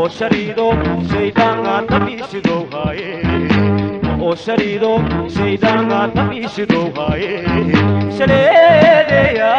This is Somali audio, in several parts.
oo shariido shayddaanka tabiisidow haaye oo shariido shayddaanka tabiisidow haaye shaleedeya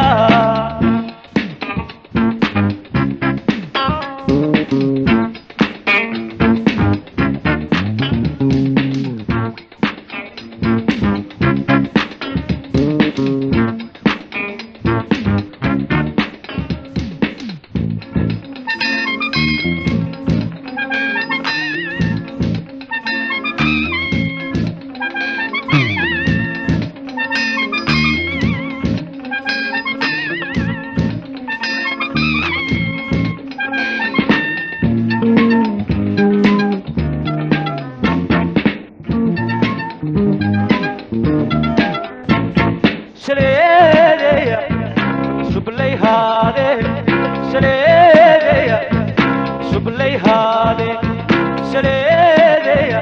sublayhaade shaleedeya sublayhaade shaleedeya